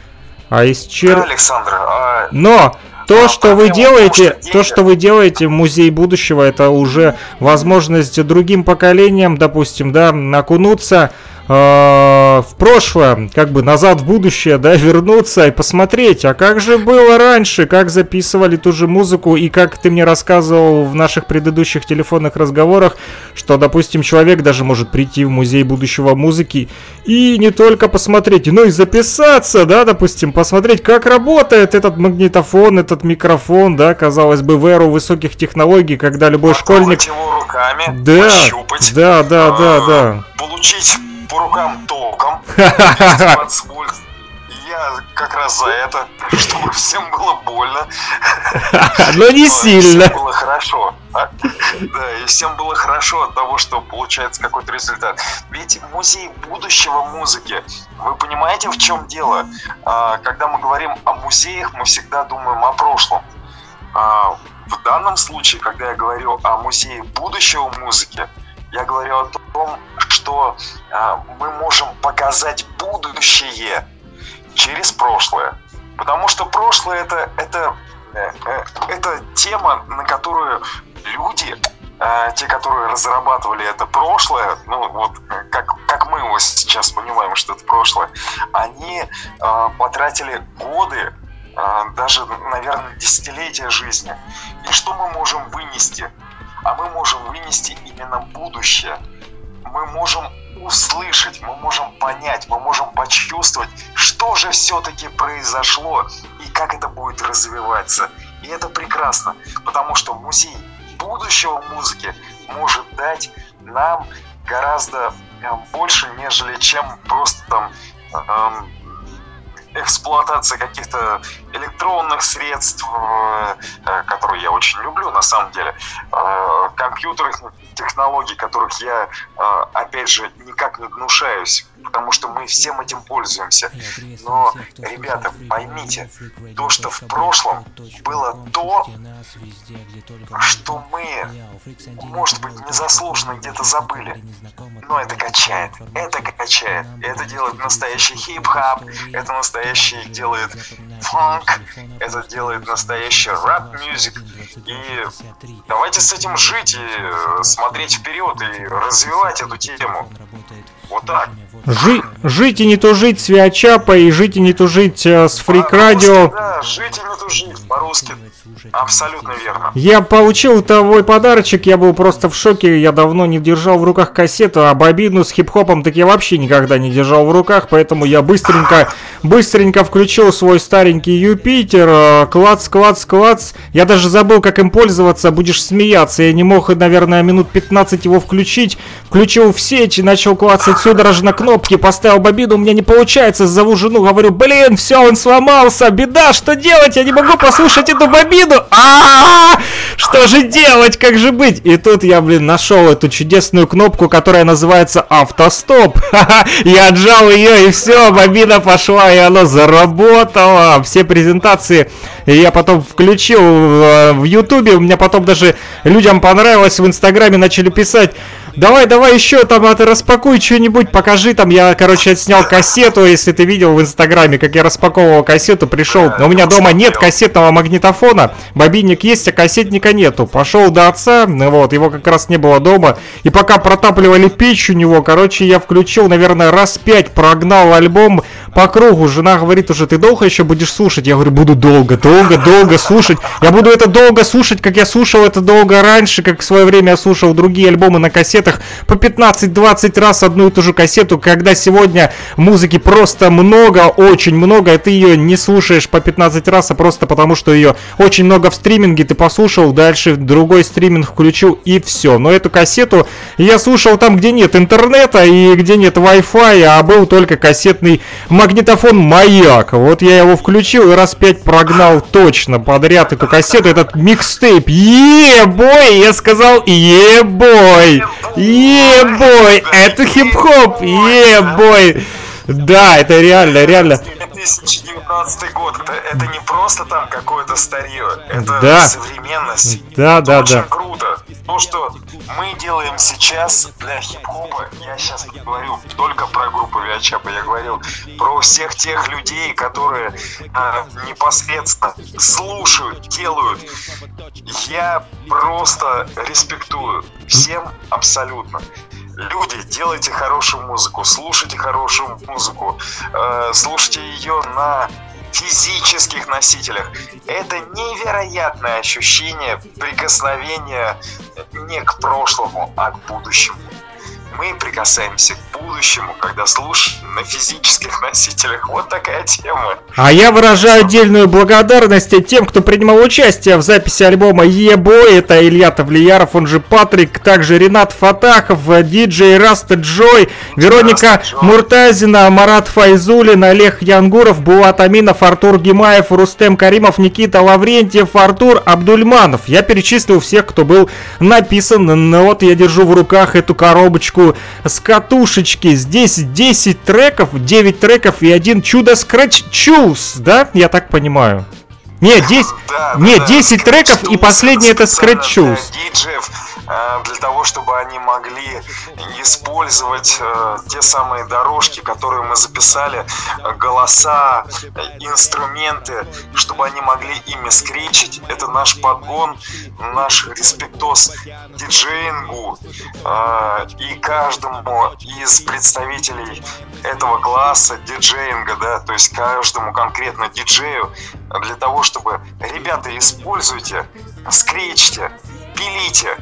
А из чер... Да, Александр, а... Но то, что вы делаете, то, что вы делаете в музей будущего, это уже возможность другим поколениям, допустим, да, окунуться э, в прошлое, как бы назад в будущее, да, (laughs) вернуться и посмотреть, а как же было раньше, как записывали ту же музыку, и как ты мне рассказывал в наших предыдущих телефонных разговорах, что, допустим, человек даже может прийти в музей будущего музыки и не только посмотреть, но и записаться, да, допустим, посмотреть, как работает этот магнитофон, этот микрофон, да, казалось бы, в эру высоких технологий, когда любой школьник... его руками, Да, пощупать, да, да, да, а, да. получить по рукам током. (laughs) Я как раз за это, чтобы всем было больно. (laughs) Но не сильно. Всем было хорошо. а? Да, и всем было хорошо от того, что получается какой-то результат. Ведь музей будущего музыки, вы понимаете, в чем дело? А, Когда мы говорим о музеях, мы всегда думаем о прошлом. А, В данном случае, когда я говорю о музее будущего музыки, Я говорю о том, что а, мы можем показать будущее через прошлое. Потому что прошлое это, это, э, э, это тема, на которую люди, э, те, которые разрабатывали это прошлое, ну вот как, как мы его сейчас понимаем, что это прошлое, они э, потратили годы, даже, наверное, десятилетия жизни. И что мы можем вынести? А мы можем вынести именно будущее. Мы можем услышать, мы можем понять, мы можем почувствовать, что же все-таки произошло и как это будет развиваться. И это прекрасно, потому что музей будущего музыки может дать нам гораздо э, больше, нежели чем просто там эм, эксплуатация каких-то электронных средств, э, э, которые я очень люблю на самом деле, э, компьютерных технологий, которых я, опять же, никак не гнушаюсь, потому что мы всем этим пользуемся. Но, ребята, поймите, то, что в прошлом было то, что мы, может быть, незаслуженно где-то забыли. Но это качает, это качает. Это делает настоящий хип-хоп, это настоящий делает фанк, это делает настоящий rap music. И давайте с этим жить и смотреть вперед и развивать эту тему. Вот так. Жи- жить и не тужить с Via Chappa и жить и не тужить э, с FREAQ Radio. Да, жить и не тужить, по-русски. Абсолютно верно. Я получил твой подарочек, я был просто в шоке, я давно не держал в руках кассету, а бобину с хип-хопом так я вообще никогда не держал в руках, поэтому я быстренько, быстренько включил свой старенький Юпитер, э, клац, клац, клац, я даже забыл, как им пользоваться, будешь смеяться, я не мог, наверное, минут 15 его включить, включил в сеть и начал клацать судорожно кнопки, поставил бобину, у меня не получается, зову жену, говорю, блин, все, он сломался, беда, что делать, я не могу послушать эту бобину, а что же делать, как же быть? И тут я, блин, нашел эту чудесную кнопку, которая называется автостоп. Я отжал ее, и все, бобина пошла, и она заработала. Все презентации я потом включил в Ютубе, у меня потом даже людям понравилось, в Инстаграме начали писать, Давай, давай еще там, а ты распакуй что-нибудь, покажи там. Я, короче, отснял кассету, если ты видел в Инстаграме, как я распаковывал кассету, пришел. У меня дома нет кассетного магнитофона, бобинник есть, а кассетника нету. Пошел до отца, вот, его как раз не было дома. И пока протапливали печь у него, короче, я включил, наверное, раз пять, прогнал альбом по кругу. Жена говорит уже, ты долго еще будешь слушать? Я говорю, буду долго, долго, долго слушать. Я буду это долго слушать, как я слушал это долго раньше, как в свое время я слушал другие альбомы на кассетах по 15-20 раз одну и ту же кассету, когда сегодня музыки просто много, очень много, и ты ее не слушаешь по 15 раз, а просто потому, что ее очень много в стриминге, ты послушал, дальше другой стриминг включил и все. Но эту кассету я слушал там, где нет интернета и где нет Wi-Fi, а был только кассетный магнитофон «Маяк». Вот я его включил и раз пять прогнал точно подряд эту кассету, этот микстейп. Е-бой! Я сказал е-бой! Е-бой! Это хип-хоп! Е-бой! Да, это реально, реально. 2019 год, это, это не просто там какое-то старье, это Да. современность. Да, Это да, очень да. круто. То, что мы делаем сейчас для хип-хопа, я сейчас не говорю только про группу Виачапа, я говорил про всех тех людей, которые а, непосредственно слушают, делают. Я просто респектую всем абсолютно. Люди, делайте хорошую музыку, слушайте хорошую музыку, э, слушайте ее на физических носителях. Это невероятное ощущение прикосновения не к прошлому, а к будущему. Мы прикасаемся к будущему, когда слушаем на физических носителях. Вот такая тема. А я выражаю отдельную благодарность тем, кто принимал участие в записи альбома Ебой. Это Илья Тавлияров, он же Патрик, также Ренат Фатахов, диджей Раста Джой, Вероника Муртазина, Марат Файзулин, Олег Янгуров, Булат Аминов, Артур Гимаев, Рустем Каримов, Никита Лаврентьев, Артур Абдульманов. Я перечислил всех, кто был написан. Ну вот я держу в руках эту коробочку с катушечки. Здесь 10 треков, 9 треков и один чудо Scratch Choose, да? Я так понимаю. Не, 10, не, 10 треков и последний это Choose. Диджеев, для того, чтобы они могли использовать э, те самые дорожки, которые мы записали, э, голоса, э, инструменты, чтобы они могли ими скричить. Это наш подгон, наш респектос диджеингу. Э, и каждому из представителей этого класса диджеинга, да, то есть каждому конкретно диджею, для того, чтобы, ребята, используйте, скричьте, пилите,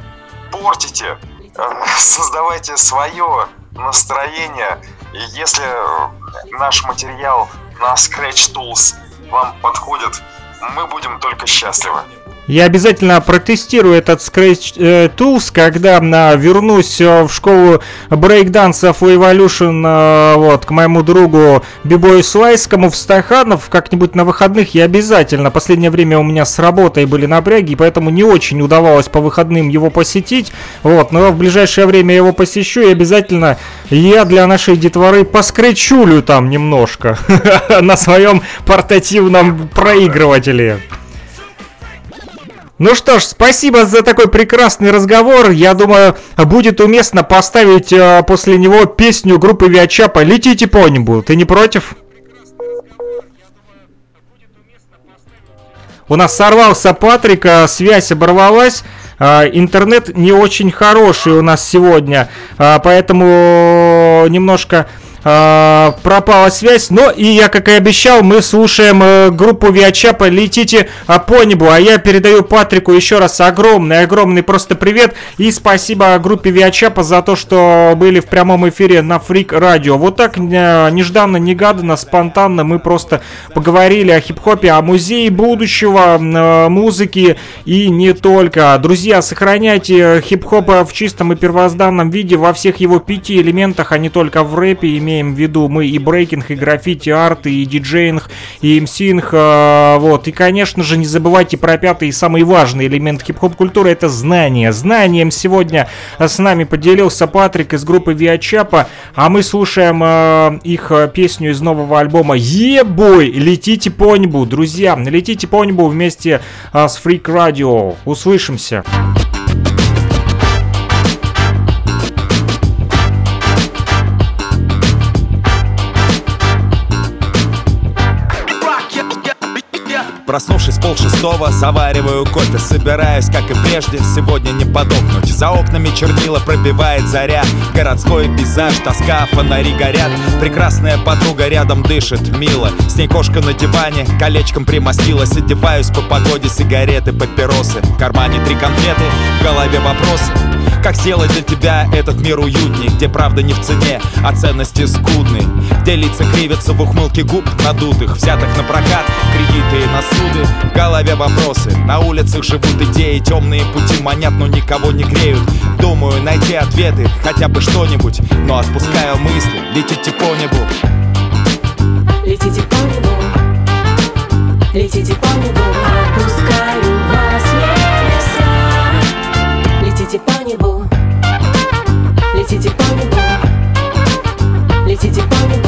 портите, э, (laughs) создавайте свое настроение. И если э, наш материал на Scratch Tools вам подходит, мы будем только счастливы. Я обязательно протестирую этот Scratch Tools, когда э, вернусь э, в школу брейкдансов Evolution, э, вот, к моему другу Бибою Слайскому в Стаханов, как-нибудь на выходных я обязательно. Последнее время у меня с работой были напряги, поэтому не очень удавалось по выходным его посетить, вот, но в ближайшее время я его посещу и обязательно я для нашей детворы поскречулю там немножко (laughs) на своем портативном проигрывателе. Ну что ж, спасибо за такой прекрасный разговор. Я думаю, будет уместно поставить э, после него песню группы Виачапа «Летите по небу». Ты не против? У нас сорвался Патрик, а связь оборвалась. А, интернет не очень хороший у нас сегодня, поэтому немножко а, пропала связь. Но и я, как и обещал, мы слушаем э, группу Виачапа «Летите а, по небу». А я передаю Патрику еще раз огромный, огромный просто привет. И спасибо группе Виачапа за то, что были в прямом эфире на Фрик Радио. Вот так э, нежданно, негаданно, спонтанно мы просто поговорили о хип-хопе, о музее будущего, э, музыки и не только. Друзья, сохраняйте хип-хоп в чистом и первозданном виде во всех его пяти элементах, а не только в рэпе, имеем в виду мы и брейкинг, и граффити, арт, и DJing, и MCing, э, вот. И, конечно же, не забывайте про пятый и самый важный элемент хип-хоп культуры, это знание. Знанием сегодня с нами поделился Патрик из группы Via Chappa, а мы слушаем э, их песню из нового альбома Ебой, летите по небу, друзья, летите по небу вместе э, с Freak Radio. Услышимся. Проснувшись пол шестого, завариваю кофе Собираюсь, как и прежде, сегодня не подохнуть. За окнами чернила пробивает заря Городской пейзаж, тоска, фонари горят. Прекрасная подруга рядом дышит, мило. С ней кошка на диване, колечком примостилась. Одеваюсь по погоде, сигареты, папиросы. В кармане три конфеты, в голове вопросы как сделать для тебя этот мир уютней Где правда не в цене, а ценности скудны? Где лица кривятся в ухмылке губ надутых Взятых на прокат, кредиты и на суды В голове вопросы, на улицах живут идеи Темные пути манят, но никого не греют. Думаю найти ответы, хотя бы что-нибудь Но отпускаю мысли, летите по небу. Летите по небу Летите по небу Отпускаю вас в небеса. Летите по небу Летите по небу Летите по небу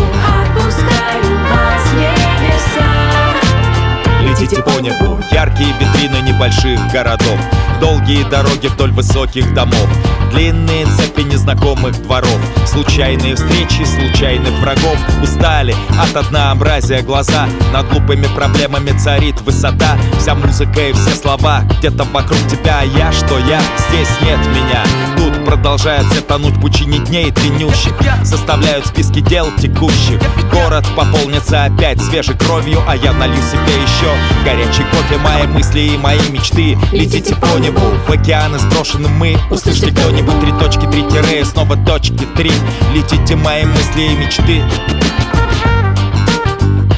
яркие витрины небольших городов. Долгие дороги вдоль высоких домов. Длинные цепи незнакомых дворов. Случайные встречи, случайных врагов. Устали от однообразия глаза. Над глупыми проблемами царит высота. Вся музыка и все слова Где-то вокруг тебя, я что я? Здесь нет меня. Тут продолжает все тонуть пучине дней длиннющих Составляют списки дел текущих. Город пополнится опять свежей кровью А я налью себе еще горячий кофе. Мои мысли и мои мечты. Летите по небу, в океаны сброшены мы. Услышьте кто-нибудь. Три точки, три тире. Снова точки три. Летите мои мысли и мечты.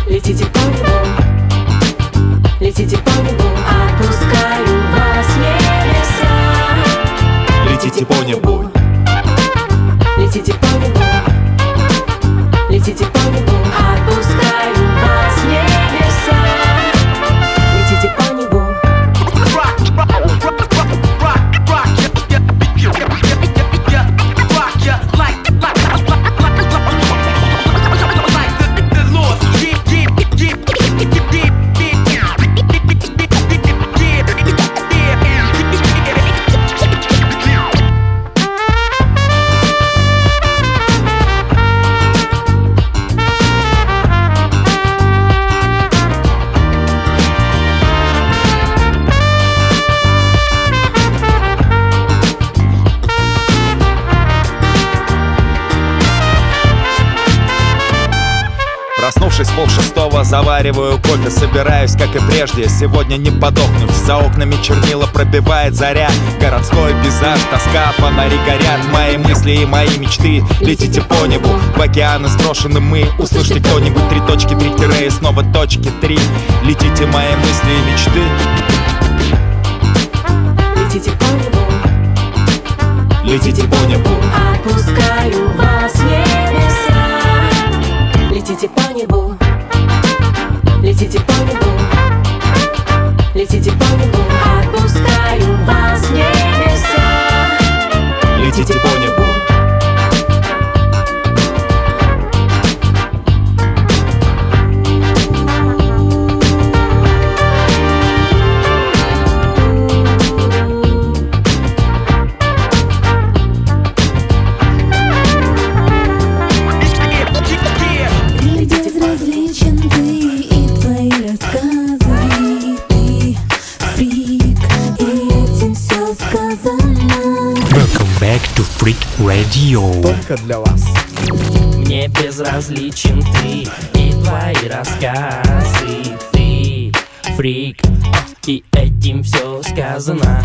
Летите по небу. Летите по небу Летите по небу Летите по небу Проснувшись пол шестого, завариваю кофе Собираюсь, как и прежде, сегодня не подохнуть. За окнами чернила пробивает заря. Городской пейзаж, тоска, фонари горят. Мои мысли и мои мечты. Летите по небу, в океаны сброшены мы. Услышьте кто-нибудь. Три точки, три тире и снова точки три. Летите мои мысли и мечты. Летите по небу, Летите по небу. Отпускаю вас небеса. Летите по небу, летите по небу, летите по небу, отпускаю вас в небеса. Летите по небу Freak Radio. Только для вас. Мне безразличен ты и твои рассказы Ты фрик, и этим все сказано